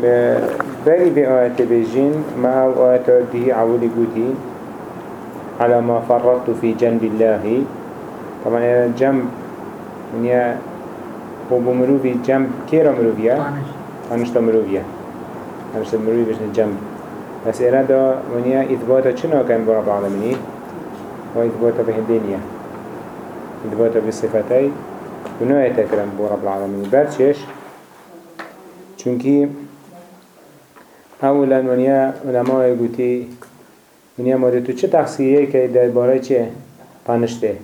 بری في آيات بيجين ما أو آيات دي عولي قوتي على ما فرطت في جنب الله طبعا جنب من يا هو بمروفي جنب كيرا مروفيا أنشتا مروفيا أنشتا مروفيا بجن جنب بس إرادة من يا إثباتا چنا كان برب العالمين وإثباتا به الدنيا إثباتا بالصفتي ونوع تكرم برب العالمين برشش چونكي اولا ونیا علماء گوتی ونیا ماده تو چه تقصیریه که در باره چه تانشته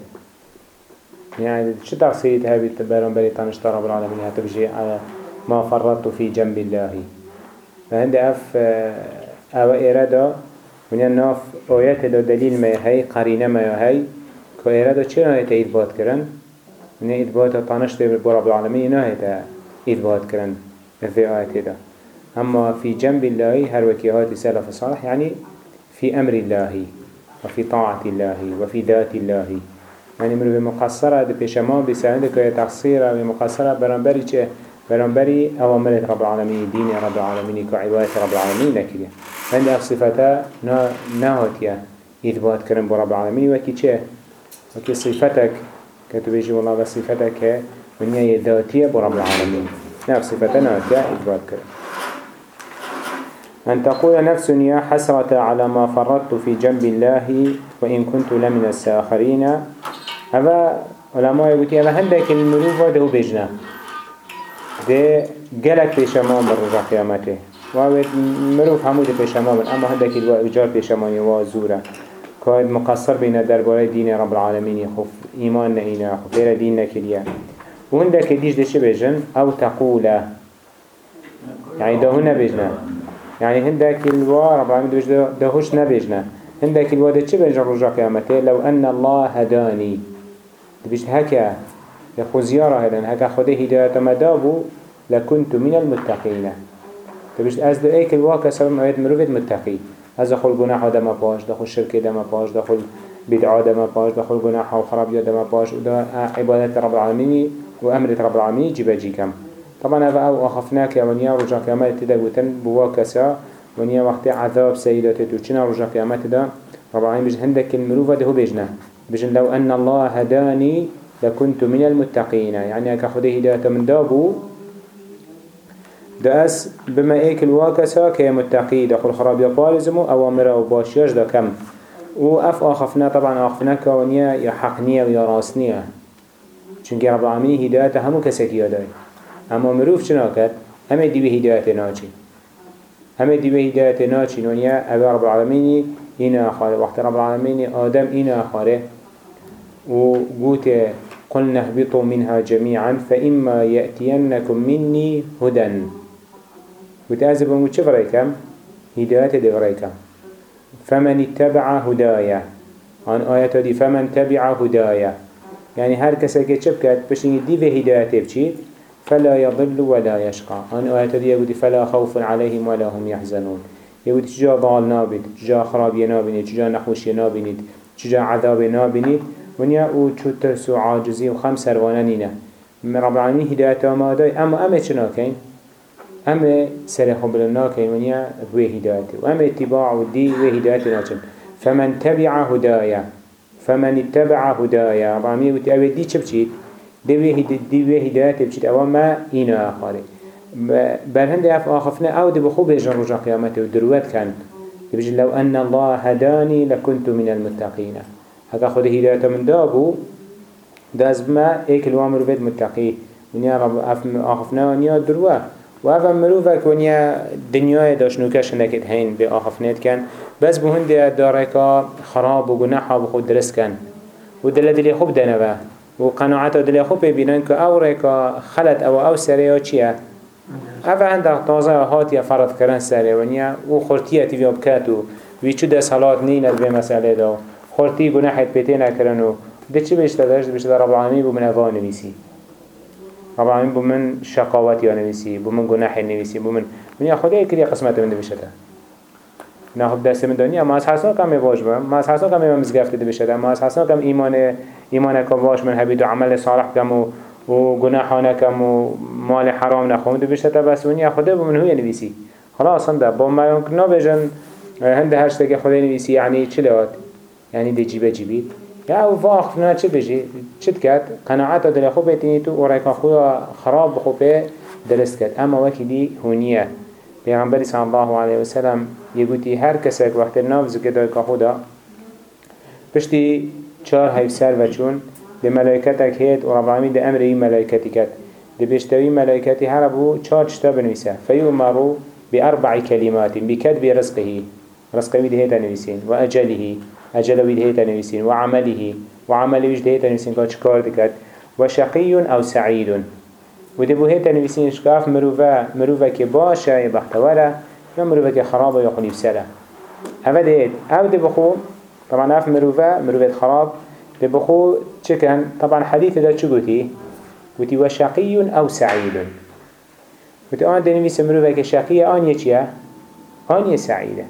يعني چه تقصيري تهبي برام بري تنشتر رب العالمين حتى بشي ما فرطت في جنب الله. فهند اف أو ارادا من الناف آيات دا دليل ما هي قرينة ما هي كإرادا چه آيات إثبات كرن من إثبات تنشت برب العالمين نهاية إثبات كرن في آيات دا أما في جنب الله هر وكيهات سلف صالح؟ يعني في أمر الله وفي طاعة الله وفي ذات الله. يعني مروف مقصرة ده پیشما بسهنده که تقصيرة ومقصرة برانبري چه؟ برانبري أوامر رب العالمين دين رب العالمين كعبادة رب العالمين لكيه عند صفتا نهاتيا إثبات كرم برب العالمين وكي چه؟ وكي صفتك كتبيجي والله بس صفتك من هي ذاتية برب العالمين نفس صفتا نهاتيا إثبات كرم أن تقول نفس يا حسرة على ما فرطت في جنب الله وإن كنت لمن الساخرين. هذا علماء يقول هذا هندك المروف ده بجنا ده جلك بيشمام بالرجع قيامته. وهذا مروف حمود بيشمام أما هندك الوجار بيشمان وزورة كاد مقصر بين دربارة دين رب العالمين يخوف إيمان نهينا خف غير دين نكريا وهندك ديش ده بجن أو تقول يعني ده هنا بجنا يعني هندك الوا رب العالمين ده هوش نبجنا هندك الوا ده چه بجن رجع قيامته لو أن الله هداني تبيش هكا يخو زيارة هلن هكا خده هداية مدابو لكنت من المتقين تبيش از دو ايك الواقع سبب آيات مروفت متقي از دخل گناح دم باش دخل شرك دم باش دخل بدعا دم باش دخل گناح و خرابيات دم باش ودا عبادة رب العالمين وأمر رب العالمين جيبا جيكم طبعا هذا أو أخفناك ونيا رجع قيامات تدا قوتن بواكسا ونيا وقت عذاب سيدات توچنا رجع قيامات تدا؟ العالمين بيج هندك المروفة ده بيجنا. بجن لو أن الله هداني لكنت من المتقين. يعني اكا خده هداية من دابو. دأس بما إيك الواكسا كي متقي دخل خراب يقالزمو اوامره وباشياش دا كم. و أف آخفنا طبعا آخفنا كونيا يا حقنية ويا راسنية. چونك رب العالمين هداية همو كسك يداي اما مروف چنا كد همه دي هداية ناچي همه دي هداية ناچي ونيا أو رب العالمين إنا خاره وقت رب العالمين آدم إنا خاره وقوت قلنا اهبطوا منها جميعا فإما يأتينكم مني هدى وتأذب ومو چه فريكم هداية دي فريكم فمن اتبع هدايا عن آيات دي فمن تبع هدايا يعني هر كسا كتشبكت بشين دي في هداية بشي فلا يضل ولا يشقى. عن آيات دي يقول فلا خوف عليهم ولا هم يحزنون. يقول تجا ضال نابد تجا خرابي نابنيد تجا نخوشي نابنيد تجا عذاب نابنيد ونیا أو ترس و عاجزی و خم سروانه نینه رب العالمین هدایت ما دای اما امه چه ناکین؟ امه سر خوب ناکین. ونیا بوی هدایت. و امه اتباع و دی و هدایت ناچن. فمن تبع هدايا فمن اتبع هدايا رب العالمین وتی اوه دی چه بچید؟ دی و هدایت بچید اوه ما اینا آخاره برهند اف آخفنا آو دي بخوب يجن رجع قيامته ودروات كان يبجي لو أن الله هداني لكنت من المتقين هكا خود هداية من دابو داز بما ايك الوامر بيت متقي ونيا رب آخفنا ونيا دروا و اف مروفك ونيا دنيا داشنوكش نكت هين بي آخفنات كان بس بهند داركا خراب وگناحا بخود درس ودل دلي خوب دنبا وقناعت دلي خوب ببینن که أو ريكا خلت أو أو سريا چيه اوه هنده تازه هاتی فرد کرن سره ونیا أو خورتیه تیویا بکتو وی چو دست حالات نیند به مسئله دا خورتی گناحت پیته نکرن و ده چی بشته داشت؟ بشته رب العالمین بو من اوه نویسی. رب العالمین بو من شقاوت یا نویسی بو من گناح نویسی بو من ونیا خدا کلی قسمت من ده بشته ناخد دست من دنیا ما از حسنا کم واج بم ما از حسنا کم مزگفت ده بشته ما از حسنا کم ایمان ایمان کم واج من هبید و عمل صالح کم و و گناحانه کم و مال حرام نخوام دو بشتا بس ونیا خدا بمن هو نویسی. خلاص هنده با ما يمكن نبجن هنده هشتك خدا نویسی يعني چه لات يعني دي جيبه جيبيت یا أو واقف نه چه بجی؟ چه کرد؟ قناعت دل خوب بیتینی تو ریکا خویا خراب خوبه درست کرد. اما وکی دی هونیه. پیغمبر صلی الله علیه وسلم یگوتی هر کسی که وقت ناف زکر دای که خدا پشتی چار هیف سر و چون ده ملائکتک هید و رب العالمین ده أمر این ملائکتی کرد ده بشتوی ملائکتی هر ابو چار چتا بنویسه. فیومرو بأربع كلمات بكتب رزقه. رزقه ده هيتا نويسين وأجله أجل ويد هيتا نويسين وعمله هيتا نويسين كا چكار دكت وشقي أو سعيد وده بو هيتا نويسين شكاف مروفا مروفا كباشا يبختولا يا مروفا كخرابة يخليف سلا هذا ده أو ده بخو طبعا أف مروفا مروفا خراب. ده بخو چكن طبعا حديث ده چو قوتي؟ قوتي وشقي أو سعيد. قوتي آن ده نويس مروفا كشقية آن يچيه آن يسعيده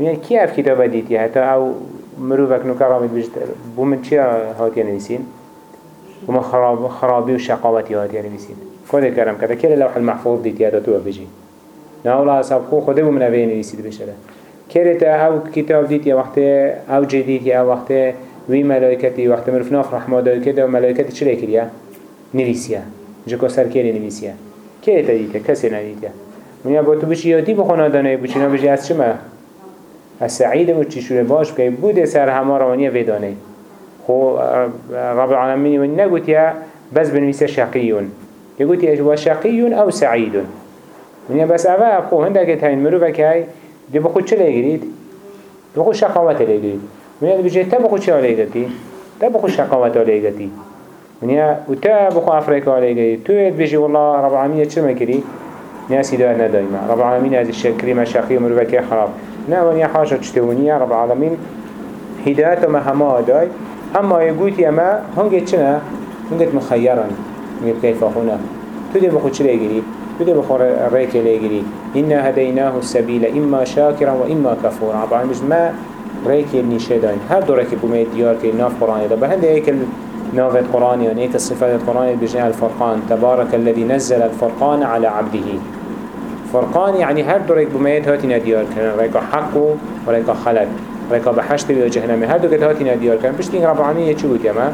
من كي اف كتابة ديتي حتى؟ أو مروفك نو كرامت بجد بو من چه هاتي نويسين وما خراب خرابي وشقاوتي هاتي نويسين كده كرم كده كده لوح المحفوظ ديتي هذا تو بيجي ناولا سبخو خده بو من اوه نويسيد بشده كده تا أو كتاب ديتي وقت أو جديتي أو وقت وي ملائكتي وقت مرفناف رحمه داي كده وملائكتي چلي كريا نويسيا جكو سر كيري نويسيا كده تا ديتي كسي نديتي من يا بوتو بشي يوتي بخونا دانه بچينا بجي از چما السعيد وتشيشور باش كي بود سر همه روانية فيداني خو رب العالمين من نقول يا بس بنويسة شقيون يقول يا هو شقي أو سعيد. من بس أبا أبخو هندك تهين مروفك هاي دي بخو چه ليقريد بخو شقاوة ليقريد من يقول بجي تبخو چه ليقرتي تبخو شقاوة ليقرتي من يا وتا بخو أفريقيا ليقريد تو يد بيجي والله رب العالمين چه مكري ناسي دائما دائما رب العالمين هذا الشكري ما شقي مروفك خراب. نه ونیا حاشا چتونیه رب العالمین هدایت ما همه دای اما یگوتی أما هنگه چنه؟ هنگه مخیرن هنگه کیف خونه تو دی بخود چلی گیری تو دی بخور ریک لگیری اینا هدیناه السبیل إما شاکرا و اما کفورا رب العالمین ما ریک نیشه داین هر دو ریک بومه دیار که ناف قرآنی دا. به هنده ایک نافت قرآنی و نیک صفات قرآنی بجنه الفرقان. تبارك الذي نزل الفرقان على عبده. فرقان يعني هر دو ريك بميت هاتي ديار كان ريكا حق وريكا خلق. ريكا بحشت بيو جهنم. هر دو قد هاتي ديار كان بشتين رب العالمين قلت يما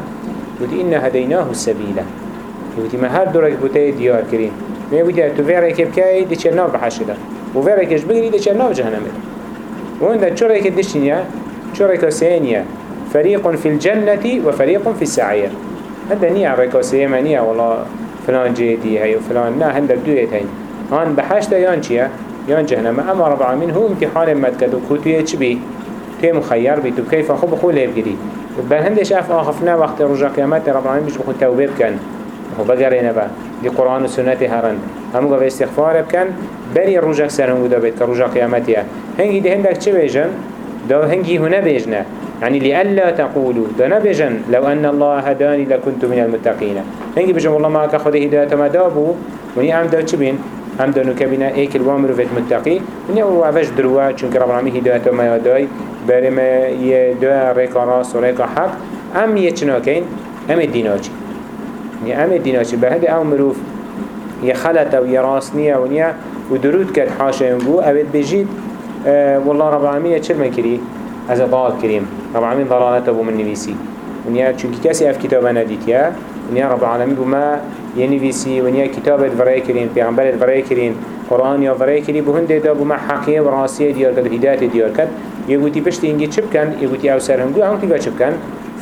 قلت إنا هديناه السبيل. قلت ما هر دو ريك بوتي ديار كرين ما قلت تو في ريك بكاي دي چرناف بحشت ده وفي ريكش بگري دي چرناف جهنم وين ده چو ريك دشتينيا چو ريكا سينيا فريق في الجنة وفريق في السعير هذا نيا ريكا سيمانيا والله فلان جيدي هاي وفلان نا هندك دويت هاي هان بحشت يان چيه يان جهنم. اما رب العالمين هو امتحان مد كد وكتوية چه بي تي مخير بي تو كيف خو بخو ليب جري بل هندش اف آخفنا وقت رجا قيامت رب العالمين مش بخو توبه بكن بخو بقرين با دي قرآن و سنة هرن همو قوة استغفار بكن بري رجا سرهم ودا بيت كرجا قيامتها هنگي دي هندك چه بيجن دو هنگي هنا بيجنه يعني لألا تقولوا دنا بجن لو أن الله هداني لكنت من المتقين هنگي بجن والله ما كخذ هداية ما دابو وني عم دو چبين هم دانو كبينا ايك الوامر وفيت متقي من يو وعفش دروا چونك رب العالمين هدايته ما يداي برما يدعى ريكا راس وريكا حق. ام يچناكين ام الديناجي يعني ام الديناجي بهده أو مروف يخلط أو يراسنية ونيا ودرود كد حاشا ينبو اوید بجيد والله رب العالمين چل من كري از ضال كريم رب العالمين ضلالته بو من نويسي ونيا چونك كسي اف كتابه نديتيا ونيا رب العالمين بما ينويسي ونيا كتابة فرأي كرين پیغمبرت فرأي كرين قرآن يا فرأي كرين بهند دا بما حقية وراسية ديار كد هداية ديار كد يقولي بشتي انجي چب كان يقولي أو سر هنگو هم كيفا چب كان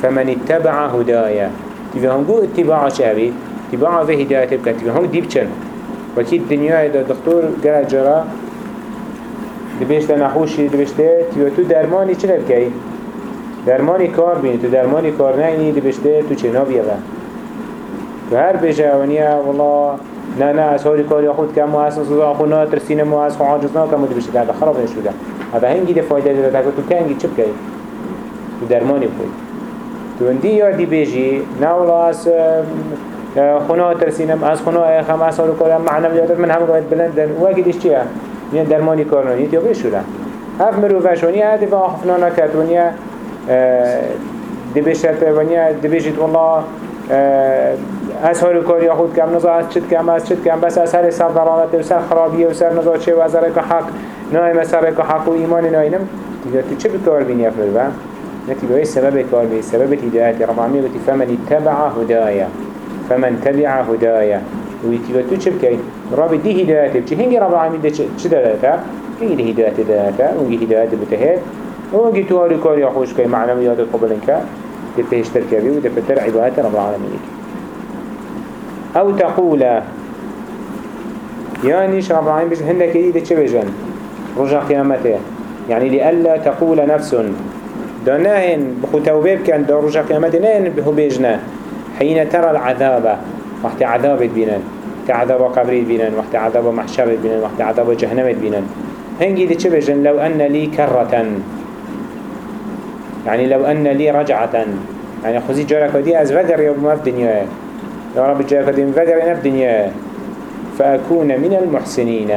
فمن اتبع هدايا تيفا هنگو اتباع شابي اتباع في هداية بكن تيفا هنگو ديب چن وكي الدنيا دا دكتور قرأ جرا دبشت نخوشي دبشت تيفا تو درماني چنه بكي درمانی کار بینی تو درمانی کار نینی دبشته تو چه نابیه تو هر بجه ونیا والله نه نه از هاری کاری خود کم و از صدا خود نه ترسین مو از خود عاجز نه کم بشه در خراب نشده هذا هنگی ده فایده تا تو کنگی چپ کی تو درمانی خود تو اندی یادی بجی نه والله از خونه ترسینم از خونه خم از هاری کاری معنی یادت من هم باید بلندن و دیش چیه؟ میان درمانی کار نه یا بشوره هف مروفش ونیا هدف آخفنا نکرد ونیا دبشت ونیا دبشت والله از هر کاری خود کم نزا از چت کم از چت کم. بس از هر سر ضلالت و سر خرابیه و سر نزا چه و از حق نایم سر حق و ایمان ناینم. دیگه تو چه بکار بینی افرد نتی باید سبب کار بی سبب هدایت رب العالمین گفتی فمن اتبع هدایا فمن تبع هدایا ويتي تو چه بكين رب دي هدايته بچه هنگي رب العالمين ده چه دادتا؟ هنگي ده هدايته دادتا. ونگي هدايته بتهيد ونگي تو هاري كار يخوش كي معنويات قبلنك ده بيشتر كبي وده بتر عبادة رب العالمين. أو تقول يعني رب العالمين بيش هندك دي ده چه بجن؟ رجع قيامته. يعني لألا تقول نفس. دانهن بخو توبه بكن دا رجع قيامته نهن بخو بيجنه. حين ترى العذاب وقت عذاب بينن كعذاب قبري بينن وقت عذاب محشر بينن وقت عذاب جهنم بينن هنجي دي بجن؟ لو أن لي كرة يعني لو أن لي رجعة يعني خزي جارك دي از فقر يوم ما في دنيا يا رب جارك دي فقر في دنيا فأكون من المحسنين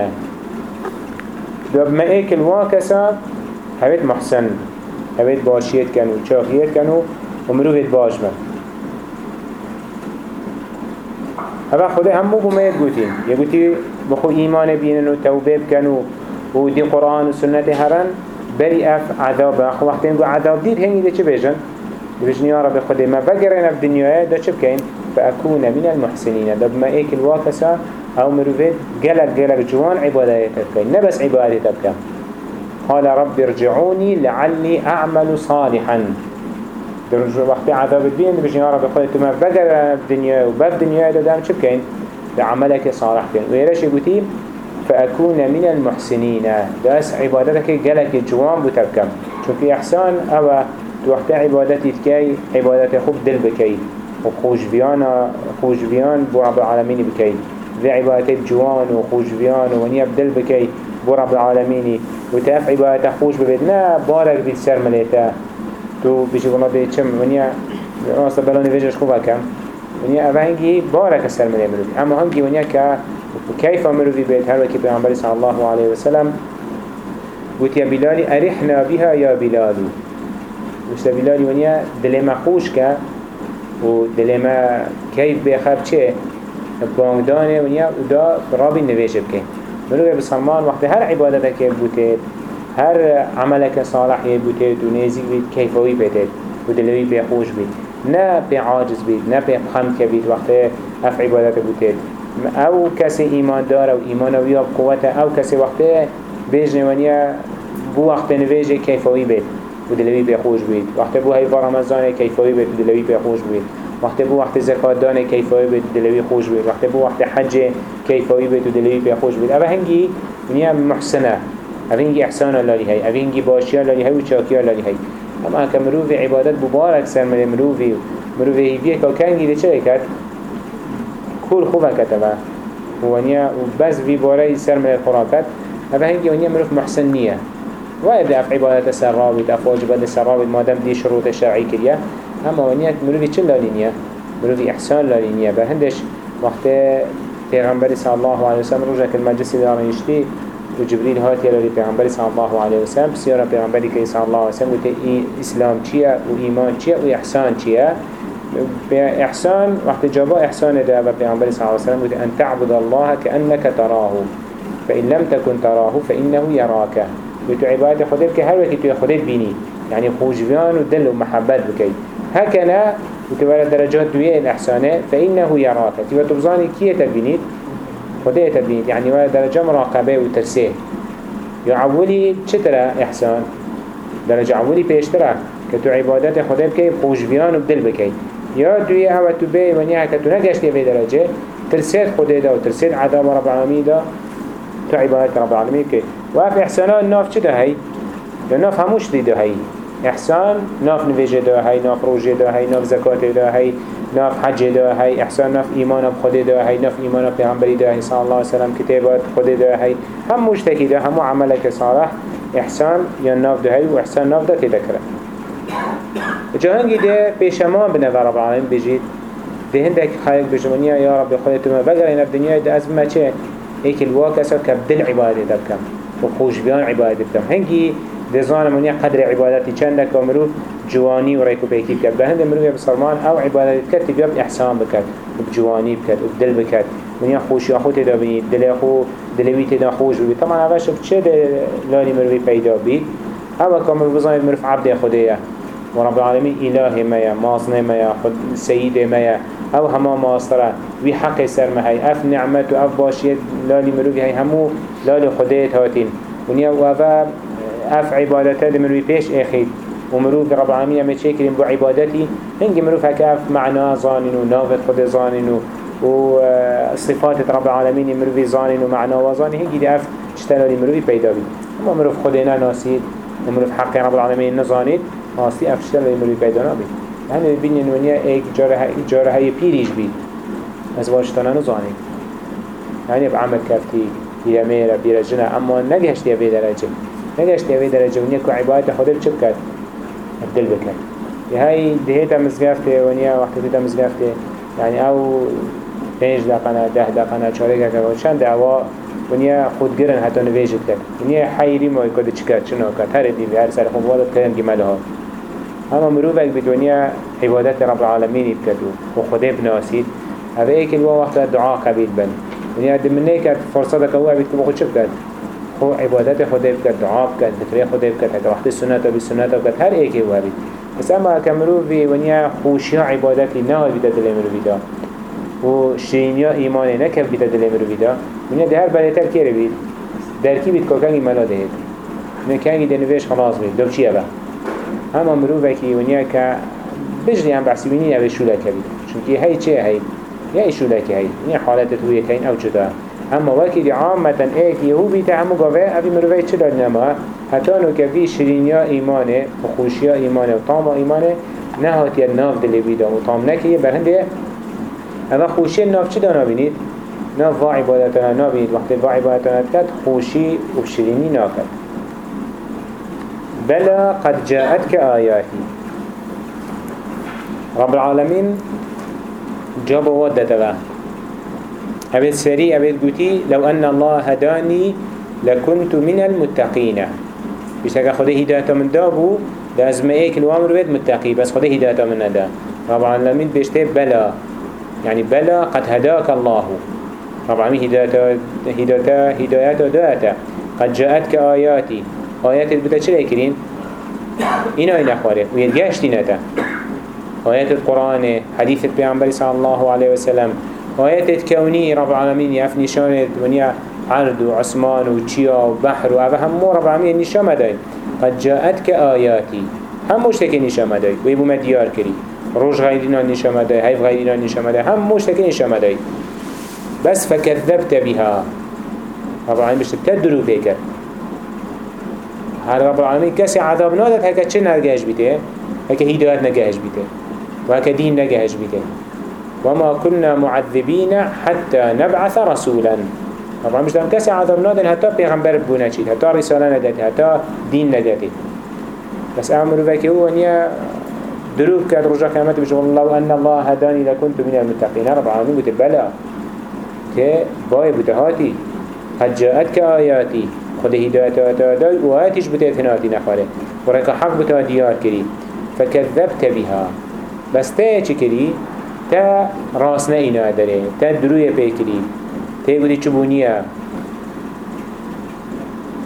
ما ايك الواكسة هبت محسن. هبت باشيت كانوا شاخيت كانوا ومروفت باش من هذا خدا هم مو بميت قوتين يقولي بخو إيمان بينن وتوبة بكنوا ودي قرآن وسنة هرن بري أف عذاب أخو وقتين قو عذاب دير هنگي ده چه بيجن بيجن يا رب خدا ما بقرين في الدنيا ده چه بكين فأكون من المحسنين ده بما ايك الواقسة أو مروفيت قلق قلق جوان عبادات بكين نبس عبادات بكين قال رب ارجعوني لعلي أعمل صالحا. در وقتی عذاب بین بجن یا رب خودت ما بگر دنیا و بر دنیا دادم چه بکن؟ بعملك صالح كن ويرش يقولي فأكون من المحسنين داس عبادتك جلك جوان بتبكم چونك إحسان أو وقت عبادتي تكي عبادت خوب دل بكي وخوش بيانا خوش بيان بو رب العالمين بكي ذي عبادت جوان وخوش بيان ونيا بدل بكي بو رب العالمين وتاف عبادت خوش ببدنا بارك بيتسر مليتا تو بیشی گنا به چم ونیا راست بلانی وجهش خوبه کم ونیا اوه هنگی بارک سر ملی مروی اما هنگی ونیا که كيف مروي بيت هر وكي پیغمبر صلى الله عليه وسلم قلت يا بلالي أرحنا بها يا بلالي وشتا بلالي ونيا دلما خوش كا ودلما كيف بيخاب چه بانگدانه ونيا ودا رابي نويش بكي مروي بسلمان وقت هر عبادتك بوتيت هر عملك صالح يبوتيت ونزيك بيت كيفوي بيتت ودلوي بي خوش بيت نا بي عاجز بيت نا بي خمك بيت وقت اف عبادت بوتيت أو كسي ايمان دار أو ايمان ويا بقوته أو كسي وقت بيجني ونيا بو وقت نواجه كيفوي بيت ودلوي بي خوش بيت وقت بو هاي رمضان كيفوي بيت ودلوي بي خوش بيت وقت بو وقت زكاة دانه كيفوي بيت ودلوي خوش بيت وقت بو وقت حج كيفوي بيت ودلوي بي خوش بيت اوه هنگي ونيا محسنه. اوینگی احسان لالی هی اوینگی باشی لالی هی و چاکی لالی هی اما که مروف عبادت ببارک سر ملی مروفی مروف هیویه که کنگی ده چه کرد؟ کل خوبه کتبه ونیا و بس وی باره سر ملی قرآن کرد. اوینگی ونیا مروف محسن نیه. وايد اف عبادت سر رابط اف واجبات سر رابط مادم دي شروط شرعي كريا اما ونيا مروفي چل لالينيا مروفي احسان لالينيا بهندش وقت پیغمبر صلى الله عليه وسلم رجع المجلس دارن يشتي وجبريل هات يلي پیغمبر صلى الله عليه وسلم. بسيارة پیغمبری که صلى الله عليه وسلم قلت اسلام چیه و ایمان چیه و احسان چیه احسان وقت جابا احسان ده و پیغمبر صلى الله عليه وسلم قلت أن تعبد الله كأنك تراه. فإن لم تكن تراه فإنه يراك. قلت عبادة خدت كهر تو خدت بيني يعني خوشبيان ودل ومحبت بكي هكذا وتبارا درجات دوية الأحسانة فإنه يراك. تبا تبزاني كيه تبينيت خده تبين يعني ولا درجة مراقبة وترسيه. يعولي چترا إحسان. درجة عولي بيشترا. كتو عبادات خده بكي خوش بيان وبدل بكي. يا دوية هوا تبي ونيا كتو نگشتي في درجة. ترسيت خده دا وترسيت عذاب رب العالمين دا. تو عبادات رب العالمين بكي. وف إحسانات ناف چه ده هاي ناف هموش دي ده هاي. إحسان ناف نویجه ده هاي ناف روجه ده هاي ناف زكاة ده هاي ناف حج ده هاي إحسان ناف إيمان بخده ده هاي ناف إيمان بيغمبري ده هاي صلى الله عليه وسلم كتابات خده ده هاي هم مشتكي ده همو عملك صالح إحسان يا ناف ده هاي وإحسان ناف ده تذكره جهانگی ده پیشمان بنه رب العالمین بجید ده هندك خالق بجمانيا يا رب خودت ما بقر إن الدنيا ده أزمة چه؟ هيك الواقع سر كبدل عبادة بكم وخوش بيان عبادة بكم هنگي دزان منيا قدر عبادتي چند كامرو جواني و ريكو بيكي بكت بهند مروف بسرمان أو عبادت بكت تبيب احسان بكت بجواني بكت وبدل بكت منيا خوش يا خو تدا بني دل خو دلوي تدا خوش بي طبعا شفت چه لاني مروفي پیدا بي هوا كامل بزاين مروف عبد خديه ورب العالمين إله مايا ماصنة مايا خد سيد مايا أو هما ماصرة وي حق سر مهي أف نعمت وأف باشيت لالي مروفي هاي همو لالي خديت هاتين ونيا وأفا أف عبادته مروفي بيش إخيد. ومروف رب العالمين أمي تشكرين بو عبادتي. هنجي مروف هكا أف معنى ظانين ونافت خد ظانين وصفات رب العالمين مروفي ظانين ومعنى وظانين هنجي دي أف اشتلالي مروفي بيدا بي أما مروف خدينا ناسيد ومروف حق رب العالمين نظانيد آستی افشتر و مروی پیدا نبید. همه ببینین ونیا ایک جاره های پیریش بید. از واشتانه نزانی یعنی بعمل کفتی پیره میره پیره جنه. اما نگهشتی اوی درجه نگهشتی اوی درجه ونیا که عبادت خود چه بکرد دل بکرد یه های دهیت مزگفته ونیا وقتی دیتا مزگفته. يعني أو پنج دقنا ده دقنا چاره که چند دعوا ونیا خود گرن حتی نویجت کرد ونیا حیری ما کده چکر چنا کرد هر دیوی هر سر خود وادت کردن ها. اما مروفك بدنيا عبادت رب العالمين بكتو وخده بناسيد هذا ايك الوا وقت دعاء قبيل بن. دنيا دمنه كت فرصتك هو عبيد كبه خود شبكت خو عبادت خود بکرد دعا بکرد ذکر خود بکرد حتی وقت سنت و بی سنت بکرد هر ایک وارد بس اما کمروی ونیا خوشی عبادتی نه بیدا دل مروی دا و شیرینیا ایمانه نکف بیدا دل مروی دا ونیا در هر بلیتر که روید درکی بید؟ که کنگی ملا دهید. ونیا کنگی دنویش خلاص بید. دو چیه با اما مروی که ونیا که بجری هم بحثی بینی نوی شوله که بید چونکه هی چه هی؟ یا شوله که هی. ونیا حالت هویه که این او چطور؟ اما وكي دي عامة ايك يهو بيتا همو أبي مروفي چه داد نما حتى نو كفي شرينيا إيمانه وخوشيا إيمانه وطاما إيمانه نهات الناف دلي بيدا وطام نكي برهنده. اما خوشي الناف چه دانا بينيد ناف وا عبادتنا نابينيد وقت وا عبادتنا كد خوشي وشريني ناكد بلى قد جاءتك آياتي رب العالمين جاب ودتها أبيت سري أبيت قوتي لو أن الله هداني لكنت من المتقين. بيشتاك خده هداية من دابو لازم ايك الوامر بيت متقي بس خده هداية من دا رب العالمين بيشتاك بلى يعني بلى قد هداك الله رب العالمين هداية هداية هداية قد جاءتك آياتي آيات البدا چرا يكرين إنا إنا خواره ويدقاشتي نتا آيات القرآن حديث البيعنبري صلى الله عليه وسلم آيات الكوني رب العالمين يف نشانت ونيا عرض وعثمان وچيا وبحر وهذا هم رب العالمين نشان مداي قد جاءتك آياتي هم مشتكي نشان مداي ويبو مديار كري روش غيرنا نشان مداي هيف غيرنا نشان مداي هم مشتكي نشان مداي بس فكذبت بها. رب العالمين بشتك تدرو بيكر هر رب العالمين كسي عذاب نادت هكا چه نرگهش بيته هكا هدايات نگهش بيته وهكا دين نگهش بيته وما كنا معذبين حتى نبعث رسولا. العالمين مش كسي عذاب نادت حتى پیغمبر بونا چيد حتى رسالة ندت حتى دين ندت بس أمر فكي هو أنيا دروب كاد رجع كلمات بجو الله أن الله هداني لكنت من المتقين رب العالمين قلت بلا كي باي بتهاتي قد جاءتك آياتي خود هدایت آتادای و آیتش بتاید هناتی نخواره. و رکا حق بتا دیار کری. فكذبت بها. بس چی کری؟ تا راس نه اینا داره. تا دروی پی کری تا بودی چبونیه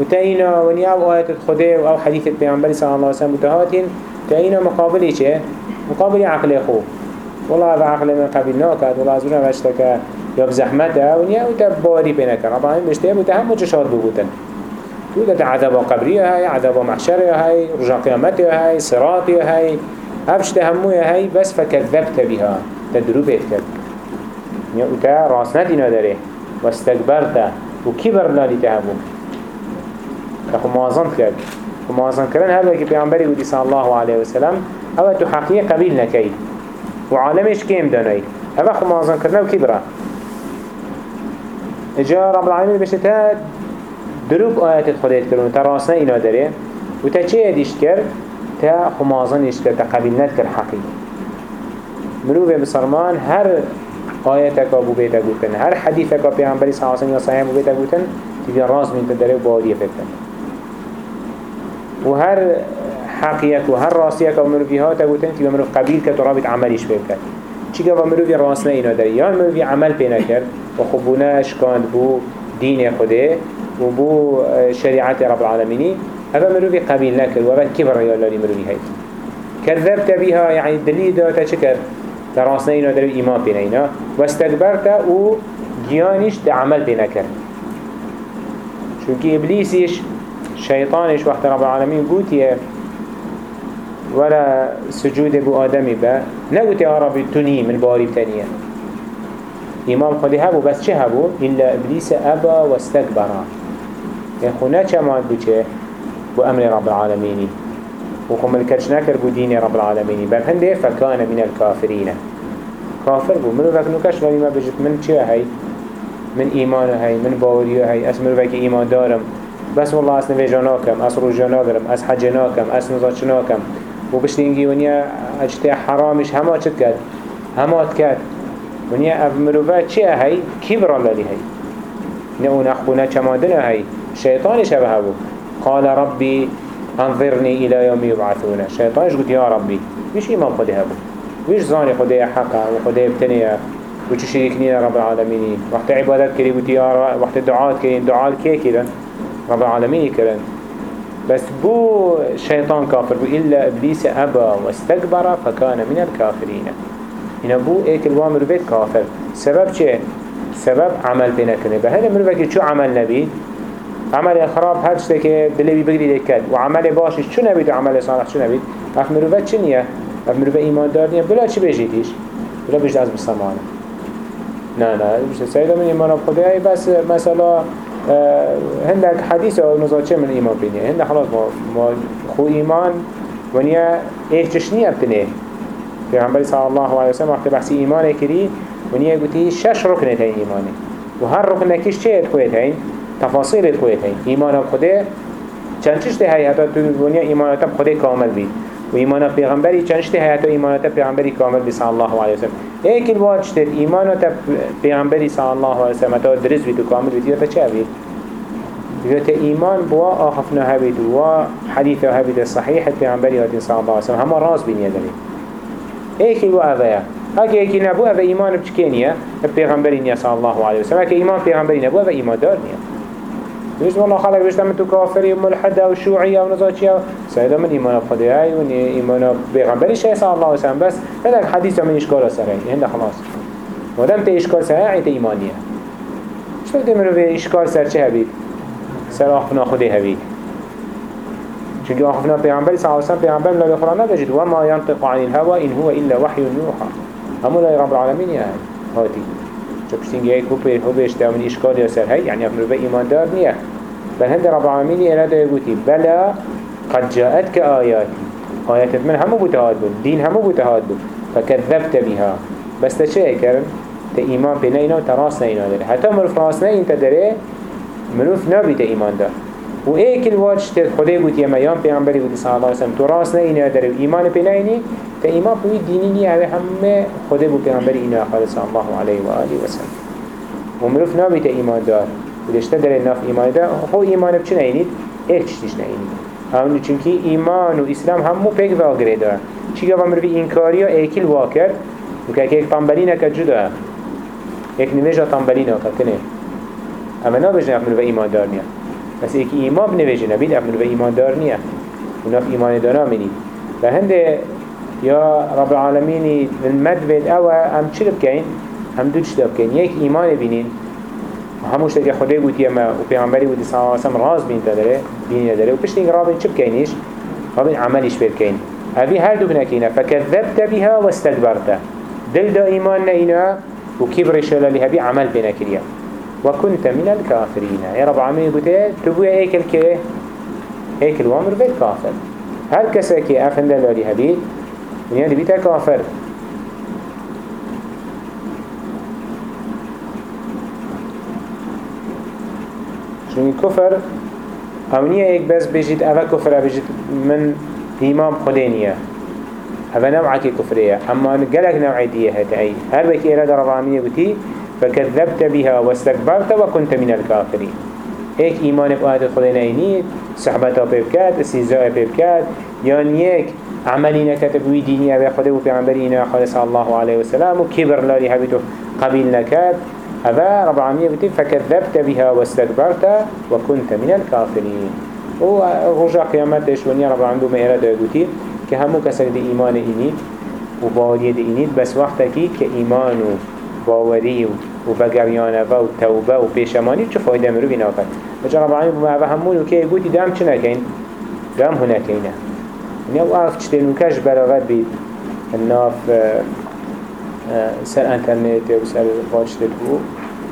و تا اینا ونی آو آیت خوده و آو حدیث پیامبری صلی اللہ علیہ وسلم بتهاتین تا اینا مقابلی چه؟ مقابلی عقل خوب والله هذا عقل من قبل ناكد والله عزونا واشتكى يا بزحمته ونيا وتباري بينك ربعا مشتهي وتهم وجشار ببوتن تودت عذاب قبرية هاي عذاب محشرة هاي رجع قيامته هاي صراطي هاي هفش تهموية هاي بس فكذبت بها. تدرو بيت يعني وتا راسنا دينا داره واستكبرت وكبر لالي تهمو فخو موازن كرد وموازن كرن هذا كي بيعنبري ودي صلى الله عليه وسلم هو تحقيق قبيل نكي وعالمش كيم داني هذا خو موازن كرنا وكبره اجا رب العالمين بشتها دروب آيات خدایت کرد تا راسنا اینا داره و تا چه یدیشت کرد؟ تا خمازن قبیل ند کرد حقی مروف بسرمان هر آيات ابو بيتا قوتن هر اكا پیغمبری صلی اللہ علیہ وسلم ابو بيتا قوتن تبين راز من تدري و باريه بكتن وهر حقيك وهر راسيك ومروفيهات قوتن كي مروف قبيل كت ورابط عمليش بيبكت چی که مروفی راسنا اینا داری یا مروفی عمل پینا کرد و خبونه اشکاند بو دین خوده و بو شریعت رب العالمینی. هذا مروفي قبيل نكر وبد كبر يا الله مروفي هاي كذبت بها يعني دليل داتا شكر تراسنينا در إيمان بينينا واستكبرت و جيانش تعمل بينكر شو كي إبليسيش شيطانش وقت رب العالمين قوتيه ولا سجود بو آدمي با يا ربي تني من باري بتانية إمام خدي هبو بس چه هبو؟ إلا إبليس أبا واستكبرا يعني خنا چه ماد بو چه بو أمر رب العالمين وكم الكرش نكر بو رب العالمين. بل هنده فكان من الكافرين. كافر بو. منو فك نكش غني ما بجت من چه هاي من إيمان هاي من باوري هاي اسمرو فك إيمان دارم. بس والله أس نفجاناكم أس رجاناكم أس حجناكم أس نزاچناكم وبشتينجي ونيا اجتيا حرامش هما چت كد هما تكد ونيا اف مروفا چه هاي كبر الله هاي نقول أخونا چمادنا هاي شيطان شبه بو قال ربي انظرني إلى يوم يبعثون شيطان قلت يا ربي مش إمام خده هبو. ويش زاني خده حقا وخده ابتنيا وچو شريكني رب العالمين وقت عبادت كري قلت يا وقت دعاء كرين دعاء كي كرن رب العالمين كرن بس بو شيطان كافر بو. إلا إبليس أبا واستكبر فكان من الكافرين هنا بو ايك الوامر بيت كافر سبب چه؟ سبب عمل بينا كنه بهذا وقت شو عمل نبي عمل خراب هر شتك دلوي بقري لكاد وعمل باشش شو نبيت وعمل صالح شو نبيت اف مروفت چنية اف مروفت ايمان دار نية بلا چه بيجيتيش بلا بيجت از بسامانه نه نه. بيجت سيدا من ايمان بخده بس مثلا هندك حديث أو نزاچه من ایمان بینه هنده خلاص ما, خو ایمان ونیا ایک چشنی ابتنه پیغمبر صلی الله علیه وسلم وقت بحثی ایمان کری ونیا گوتی شش رکنه تین ایمانه و هر رکنه کش چه اتخویت هین؟ تفاصیل اتخویت هین ایمان خوده چند هی حتی تو ونیا ایمانات خوده کامل بید و ایمان پیغمبری چنشته حیات ایمانات پیغمبری کامل بی صلی الله علیه وسلم ایک الواج تر ایمانات پیغمبری صلی الله علیه وسلم تا درست بید و کامل بید یا چه بید يوت إيمان بوا آخفنا هبيد و حديث هبيد الصحيح پیغمبری هاتين صلی الله علیه وسلم هما راز بین يدني ایکی و اوه. اگه ایکی نبو اوه ایمان بچکنیه پیغمبری نیا صلی الله علیه وسلم اگه ایمان پیغمبری نبو اوه ایمان دار بيش والله خلق بيش من تو كافر وملحدة وشوعية ونزاتية سيدا من إيمان بخديهاي وإيمان بيغمبري شيء صلى الله عليه وسلم. بس هذا حديث من إشكال سرعي هنده خلاص ودام تي إشكال سرعي انت إيمانية شو بدي منو في إشكال سر چه هبيد سر آخفنا خده هبيد چونك آخفنا بيغمبري صلى الله عليه وسلم بيغمبر لا القرآن نبجد وما ينطق عن الهوى إن هو إلا وحي يوحى. همو لا رب العالمين يعني هاتي پشتینگه یک بپیر هو بیشتر من اشکال یا سر. هی یعنی افنو به ایمان دار نیه. بل هند رب العالمين اراده يقولي بلا قد جاءتك آياتي آيات من همو بتهاد بون دين همو بتهاد بون فكذبت بها. بس تشيء كرم تإيمان بنينا وتراس نينا داره. حتى مروف راس نين تدره مروف نبي تإيمان دار. و ایک الواج تر خدا گوتی اما یام پیغمبری گوتی صلی الله علیه وسلم. تو راست نه اینه داره ایمان پی نه تا ایمان پی دینی نی اوه همه خدا گو پیغمبری اینه خالد الله علیه و آله وسلم. و مروف نبی تا ایمان دار ودشته در ناف ایمان دار. خو ایمان بچه نه اینید ایک چشتیش نه اینید همونی چونکی ایمان و اسلام همو پیک واگره دار. چی که مروفی اینکاری ها ایکیل واکر. و که یک تنبلی نکد جدا. یک نمیجا تنبلی نکد کنه اما نبجنه مروفی ایمان دار نیه. بس ایک ایمان بنویجه نبید افنو به ایمان دار نیه و نف ایمان دانا منید و هنده یا رب العالمین من مد بید أو هم چی بکن؟ هم دو چی بکن یک ایمان بینین. و هموش تاگه خدا گوتی اما و پیغمبری بودی صلی وسلم راز بین داره بین داره و پشت این رابین چی بکنیش؟ رابین عملیش بکن. هذه هر دو بنكينا فكذبت بها واستكبرت دل دا إيمان نينا وكبر شلالها بعمل بنكريا وكنت من الكافرين. يا رب العالمين قلت تبوي ايكل كي ايكل وامر بيت كافر. هل كساكي افن دلالي هبيت يعني بيتا كافر. شون كفر؟ اونية إيك بس بيجيت أفا كفر بيجيت من إمام خدينية. هذا نوعك كفرية. أما قالك نوعي دية هتعي هل بكي إرادة رب العالمين قلتي فكذبت بها واستكبرت وكنت من الكافرين. ایک ایمان بآیت خدا نینید صحبتا استیزاء پیب کرد یان یک عملی نکتب وی دینی اوه خدا و پیغمبری اینا خالص الله علیه وسلم و کبر لاری حبیتو قبیل هذا رب العالمين بتي فكذبت بها واستكبرت وكنت من الكافرين و رجع قيامتش ونيا رب العالمين ما إرادة يقولي كهمو كسر دي إيمان إنيد وباوري دي إنيد بس وقتكي كإيمان و بگریانه و توبه و پیشمانی چه فایده مروی و بجا رب العالمین بما همون و که گوتی دام چه نکین دام هنه کینه یعنی او اف چه نوکش براغت بید. ناف سر انترنت و سر باشت بو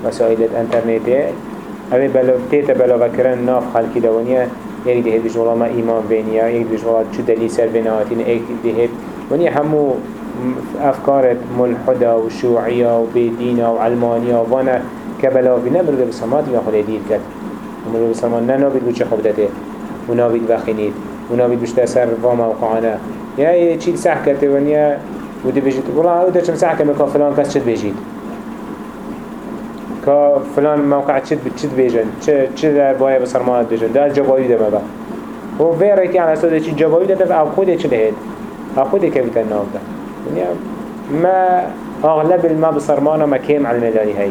مسائل انترنت اوه بلا تیتا بلاغه کرن ناف خلکی دوانیه یک دهید بجوالا ما ایمان بینیه یک بجوالا چه دلی سر بناتین یک دهید ونی همو افكار ملحدة وشيوعية وبيدينة وعلمانية وأنا كبلا بنا مرغة بسمات يا خلي دير كت ومرغة بسمات ننابد بوچه خبدته ونابد بخينيد ونابد بشتا سر فاما وقعنا يا چيل سح كته ونيا ودي بيجيت والله أو دچم سح كم كا فلان كس چد بيجيت كا فلان موقع چد چد بيجن چه چه در بايا بسرمات بيجن در جوابي ده ما هو غير كي على أساس چي جوابي ده أو خود چه ده أو خود كيف كان ناف ده ما اغلب الما بصرمانه ما كيم على المداري هاي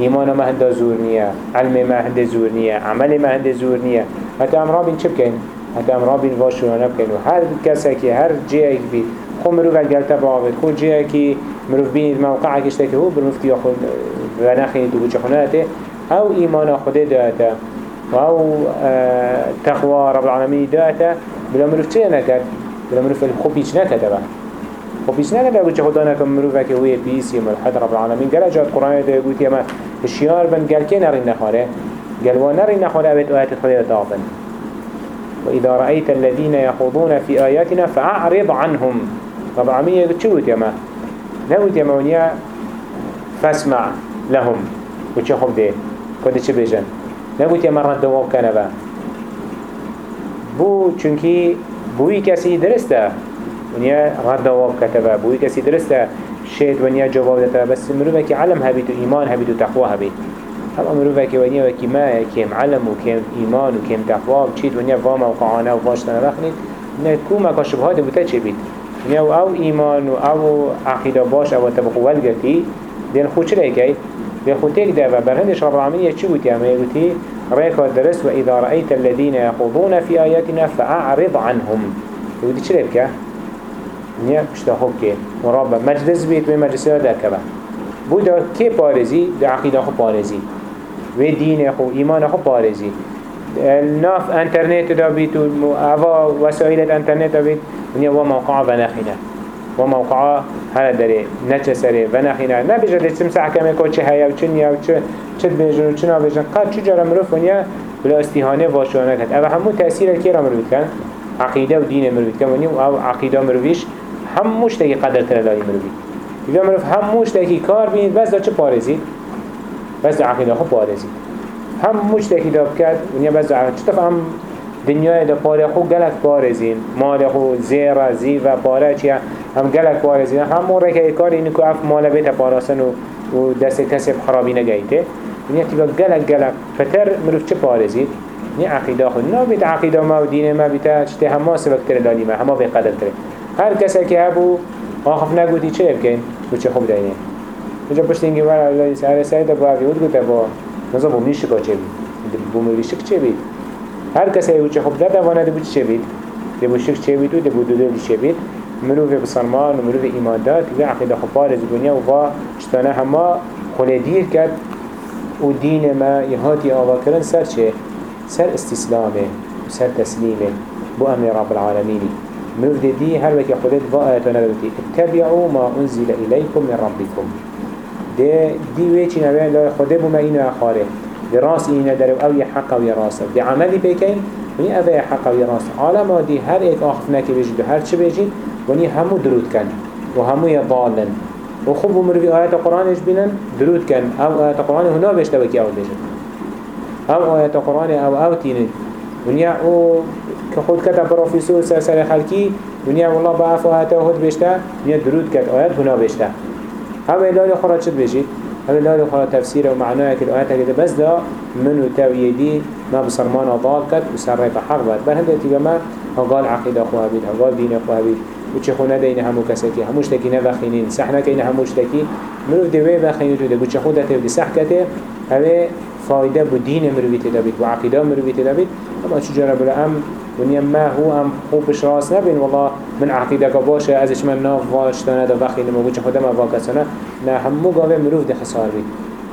إيمانا ما هنده زور علم ما هنده زور عمل ما هنده زور حتى أمرابين چه بكين؟ حتى أمرابين واشونا بكين وهر كساكي هر جيك بي خو مروف الگلتا باوید خو جيه كي مروف بين موقعك اشتاكي هو برمفتي ياخد ونخي دو بوچه خناته أو إيمان خده داتا أو آه تقوى رب العالمين داتا بلا مروف چه نكد بلا مروف الخوب بيش نكد بقى خب بيش نگه ده بچه خدا نکم مروفه که هوی بیس یا ملحد رب العالمین. گل جات قرآن ده گوتی اما اشیار بن گل که نرین نخاره گل و نرین نخاره اوید آیت خدا دابن وإذا رأيت الذين يخوضون في آياتنا فأعرض عنهم. رب العالمين يقول شو قلت يا ما نقول يا مونيا فاسمع لهم. وشو خب ده كده شو بيجن نقول يا مرة دوام كان با بو چونكي بوي كسي درسته ونیا غرد واب كتبه بوي كسي درسته. شيد ونیا جواب دته بس مروفه كي علم هبيت إيمان هبيت تقوى هبيت هم مروفه كي ونیا وكي ما كيم علم وكيم إيمان وكيم تقوى وشيد ونیا فاما وقعانا وفاشتنا بخنين نكو ما كشبهات بوتا چه بيت ونیا أو إيمان أو عقيدة باش أو تبقوا والقتي دين خود چه لكي دين خود تيك ده برهندش رب يتشي بوتي اما يقولي ريكا درس وإذا رأيت الذين يخوضون في آياتنا فأعرض عنهم. يقولي چه لكي نیا پشتا خوب که مرابا مجلس بیت و مجلس ها در کبه بودا که پارزی در عقیده خو پارزی و دین خو ایمان خو پارزی ناف انترنت دا بیت و اوا وسایل انترنت دا بیت. نیا و موقع و نخینه. و موقع هر داره نچه سره و نخینه. نبیجه دیتم سحکمه که چه هیا و چه نیا و چه چه بیجن و چه نبیجن قد چه جارا مروف ونیا بلا استیهانه واشوانه کد اوه همون تأثیر که را مروف کن عقیده و دین مروف کن ونیا او عقیده مروفیش هموش تاکی قدر تر لای مروی دیگه مروف هموش تاکی کار بینید. بس دا چه پارزید بس دا عقیده خود پارزید هموش تاکی داب کرد. ونیا بس دا عقیده. چطف هم دنیای دا پاره خود گلک پارزین. مال خود زیر زی و پاره چیه هم؟ گلک پارزین. همون رکه کار اینو که اف مال بیت پاراسن و و دست کسی خرابی نگیته ونیا تیگه گلک گلک فتر مروف چه پارزید نی عقیده خود نه بیت عقیده ما و دین ما بیت چته همه سبک تر لالی ما همه به قدر تره هر کسی که هبو آخف نگودی چه بکن؟ و چه خوب دینه اجا پشت اینگه ور الله سهر سعید با عقیود گوته با نزا بومی شکا چه بید؟ بومی شک چه بید؟ هر کسی أو چه خوب ده دوانه ده بود چه بید؟ ده بود شک چه بید و ده بود دو دل چه بید؟ مروف بسرمان و مروف ایمان داد و عقیده خبار از دنیا و با چطانه همه خونه دیر کرد. و دین ما یهاتی آوا کرن سر چه؟ سر استسلامه سر تسلیمه بو أمر رب العالمینی. مروف دي هر وكي خودت با آياتنا بودي اتبعوا ما أنزل إليكم من ربكم. دي دي ويچي نوين لا خوده بما إنو أخاره دي راس إينا درو أو يحق أو يراس دي عملي بيكين وني أفا يحق أو يراس عالما دي هر ايك آخفناك بيجد هر چه بيجد وني همو درود كان وهمو يضالن وخب مروف آيات القرآن إيش بينن؟ درود كان. أو آيات القرآن هنا بيشتبكي أو بيجد أو آيات القرآن أو أو تيني. ونيا أو که خود کتا پروفیسور سر سر خلکی دنیا والله با افا هتا خود بشته نیا درود کت آیت هنا بشته همه الهی خورا چد بشید؟ هم لا دخل تفسير ومعناه كل آيات كده بس ده من وتاوي دي ما بصرمان ضال كت وسريت حق بعد بل هذا تيجي ما قال عقيدة أخوها بيت قال دين أخوها بيت وچه خونه دين همو کسکی هموش تکی نکین هموش تکی. مرو دوی بخینی تو ده بچه خود تبدی سح کته هوا فایده بو دین مروی تدابید و عقیده مروی تدابید اما چو جرب الام ونیا ما هو هم خوبش راس نبین. والله من عقیده که باشه ازش من ناف واشتانه دا بخینم و بچه خودم واکسانه نه همو گاوه مروف ده خسار بید.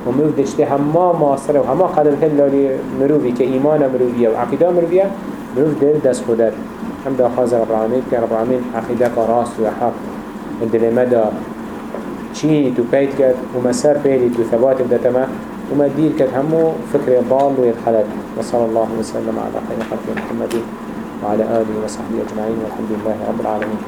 و مروف دشته همه ماستره و همه قدر هلالی مروفی که ایمان مروفیه و عقیده مروفیه. مروف دل دست خودت هم دا خواز رب العالمين که رب العالمين عقیده که راست و حق دل مدى چی تو پید کرد؟ و مسر پیلی تو ثبات بدتما وما دير كت همو فكر ضال ويدخلت وصلى الله وسلم على خير خلق محمد وعلى آله وصحبه أجمعين والحمد لله رب العالمين.